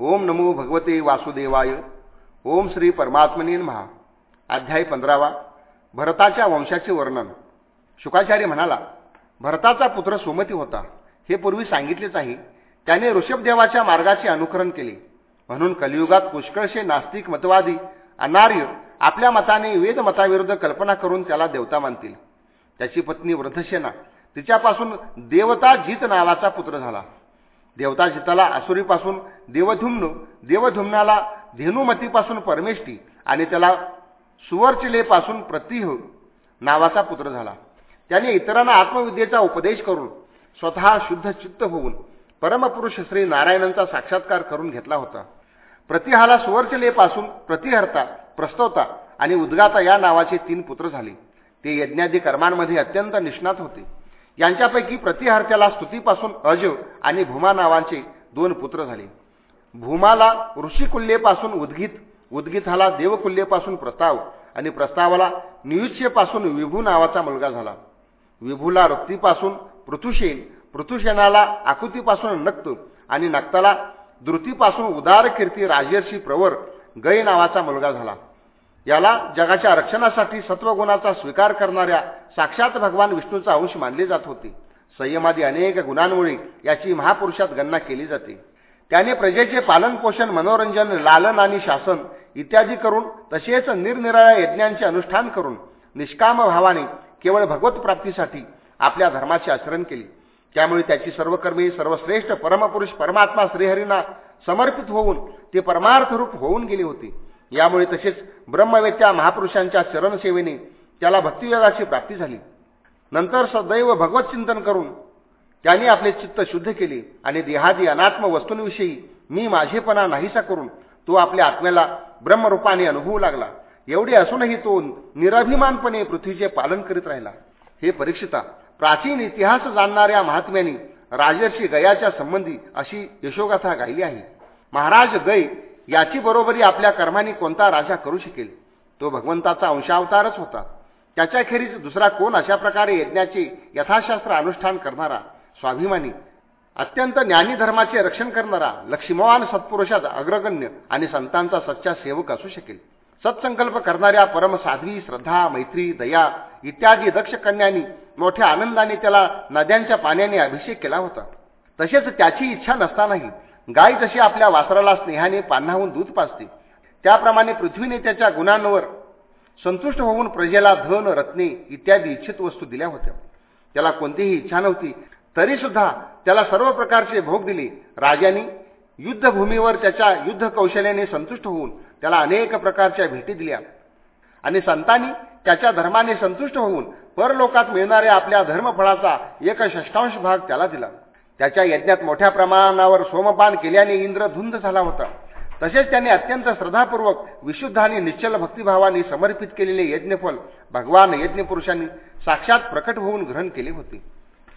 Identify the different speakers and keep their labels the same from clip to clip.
Speaker 1: ओम नमो भगवते वासुदेवाय. ओम श्री परमात्मने महा अध्याय पंधरावा. भरताच्या वंशाचे वर्णन. शुकाचार्य म्हणाला भरताचा पुत्र सुमती होता. हे पूर्वी सांगितलेच आहे. त्याने ऋषभदेवाच्या मार्गाचे अनुकरण केले. म्हणून कलियुगात पुष्कळशे नास्तिक मतवादी अनार्य आपल्या मताने वेदमताविरुद्ध कल्पना करून त्याला देवता मानतील. त्याची पत्नी वृद्धसेना तिच्यापासून देवता जीत नावाचा पुत्र झाला. देवता जिताला असुरीपासून देवधुम्न देवधुम्नाला धेनुमतीपासून परमेष्टी आणि त्याला सुवर्चिलेपासून प्रतिह नावाचा पुत्र झाला. त्याने इतरांना आत्मविद्येचा उपदेश करून स्वतः शुद्ध चित्त होऊन परमपुरुष श्री नारायणांचा साक्षात्कार करून घेतला होता. प्रतिहाला सुवर्चलेपासून प्रतिहर्ता प्रस्तवता आणि उद्गाता या नावाचे तीन पुत्र झाले. ते यज्ञादी कर्मांमध्ये अत्यंत निष्णात होते. यांच्यापैकी प्रतिहर्त्याला स्तुतीपासून अज आणि भूमा नावांचे दोन पुत्र झाले. भूमाला ऋषिकुल्येपासून उद्गीत उद्गीताला देवकुल्येपासून प्रस्ताव आणि प्रस्तावाला नियुच्छेपासून विभू नावाचा मुलगा झाला. विभूला रक्तीपासून पृथुशेन पृथुशेनाला आकृतीपासून नक्त आणि नक्ताला द्रुतीपासून उदार कीर्ती राजर्षी प्रवर गय नावाचा मुलगा झाला. याला जगाच्या रक्षणासाठी सत्वगुणाचा स्वीकार करणाऱ्या साक्षात भगवान विष्णूचा अंश मानले जात होते. संयमादी अनेक गुणांमुळे याची महापुरुषात गणना केली जाते. त्याने प्रजेचे पालनपोषण मनोरंजन लालन आणि शासन इत्यादी करून तसेच निरनिराळ्या यज्ञांचे अनुष्ठान करून निष्काम भावाने केवळ भगवत प्राप्तीसाठी आपल्या धर्माचे आचरण केले. त्यामुळे त्याची सर्व कर्मी सर्वश्रेष्ठ परमपुरुष परमात्मा श्रीहरींना समर्पित होऊन ते परमार्थरूप होऊन गेले होते. यामुळे तसेच ब्रह्मवेत्या महापुरुषांच्या चरणसेवेने त्याला भक्तियोगाची प्राप्ती झाली. नंतर सदैव भगवत चिंतन करून त्यांनी आपले चित्त शुद्ध केले आणि देहादी अनात्म वस्तूंविषयी मी माझेपणा नाहीसा करून तो आपल्या आत्म्याला ब्रह्मरूपाने अनुभवू लागला. एवढे असूनही तो निराभिमानपणे पृथ्वीचे पालन करीत राहिला. हे परीक्षिता प्राचीन इतिहास जाणणाऱ्या महात्म्यांनी राजर्षी गयाच्या संबंधी अशी यशोगाथा गायली आहे. महाराज गय याची बरोबरी आपल्या कर्माने कोणता राजा करू शकेल? तो भगवंताचा अंशावतारच होता. त्याच्याखेरीज दुसरा कोण अशा प्रकारे यज्ञाचे यथाशास्त्र अनुष्ठान करणारा स्वाभिमानी अत्यंत ज्ञानी धर्माचे रक्षण करणारा लक्ष्मवान सत्पुरुषात अग्रगण्य आणि संतांचा सच्चा सेवक असू शकेल. सत्संकल्प करणाऱ्या परमसाध्वी श्रद्धा मैत्री दया इत्यादी दक्ष कन्यांनी मोठ्या आनंदाने त्याला नद्यांच्या पाण्याने अभिषेक केला होता. तसेच त्याची इच्छा नसतानाही गाय जशी आपल्या वासराला स्नेहाने पान्हाहून दूध पाजते त्याप्रमाणे पृथ्वीने त्याच्या गुणांवर संतुष्ट होऊन प्रजेला धन रत्ने इत्यादी इच्छित वस्तू दिल्या होत्या. त्याला कोणतीही इच्छा नव्हती तरी सुद्धा त्याला सर्व प्रकारचे भोग दिले. राजांनी युद्धभूमीवर त्याच्या युद्ध कौशल्याने संतुष्ट होऊन त्याला अनेक प्रकारच्या भेटी दिल्या. आणि संतांनी त्याच्या धर्माने संतुष्ट होऊन परलोकात मिळणाऱ्या आपल्या धर्मफळाचा एक षष्टांश भाग त्याला दिला. त्याच्या यज्ञात मोठ्या प्रमाणावर सोमपान केल्याने इंद्र धुंद झाला होता. तसेच त्याने अत्यंत श्रद्धापूर्वक विशुद्ध आणि निश्चल भक्तिभावाने समर्पित केलेले यज्ञफल भगवान यज्ञपुरुषांनी साक्षात प्रकट होऊन ग्रहण केले होते.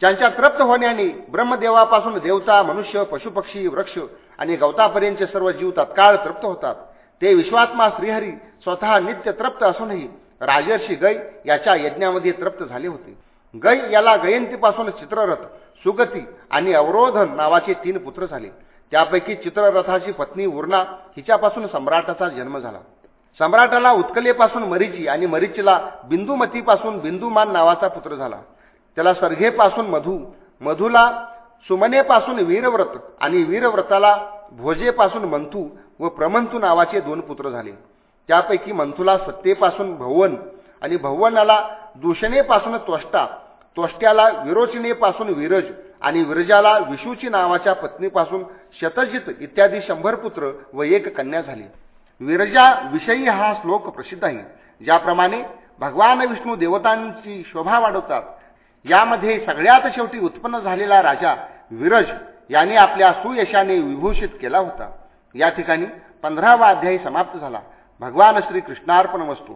Speaker 1: त्यांच्या तृप्त होण्याने ब्रह्मदेवापासून देवता मनुष्य पशुपक्षी वृक्ष आणि गवतापर्यंतचे सर्व जीव तत्काळ तृप्त होतात. ते विश्वात्मा श्रीहरी स्वतः नित्य तृप्त असूनही राजर्षी गै याच्या यज्ञामध्ये तृप्त झाले होते. गै याला गयंतीपासून चित्ररथ सुगती आणि अवरोधन नावाचे तीन पुत्र झाले. त्यापैकी चित्ररथाची पत्नी उर्णा हिच्यापासून सम्राटाचा जन्म झाला. सम्राटाला उत्कलेपासून मरीची आणि मरीचीला बिंदुमतीपासून बिंदुमान नावाचा पुत्र झाला. त्याला सर्घेपासून मधू मधूला सुमनेपासून वीरव्रत आणि वीरव्रताला भोजेपासून मंथू व प्रमंथू नावाचे दोन पुत्र झाले. त्यापैकी मंथूला सत्तेपासून भवन आणि भवनाला दूषणेपासून त्वष्टा त्वष्ट्याला विरोचनेपासून विरज आणि विरजाला विषूची नावाच्या पत्नीपासून शतजित इत्यादी शंभर पुत्र व एक कन्या झाली. विरजा विषयी हा श्लोक प्रसिद्ध आहे ज्याप्रमाणे भगवान विष्णू देवतांची शोभा वाढवतात. यामध्ये सगळ्यात शेवटी उत्पन्न झालेला राजा विरज याने आपल्या सुयशाने विभूषित केला होता. या ठिकाणी पंधरावा अध्यायी समाप्त झाला. भगवान श्री कृष्णार्पण वस्तू.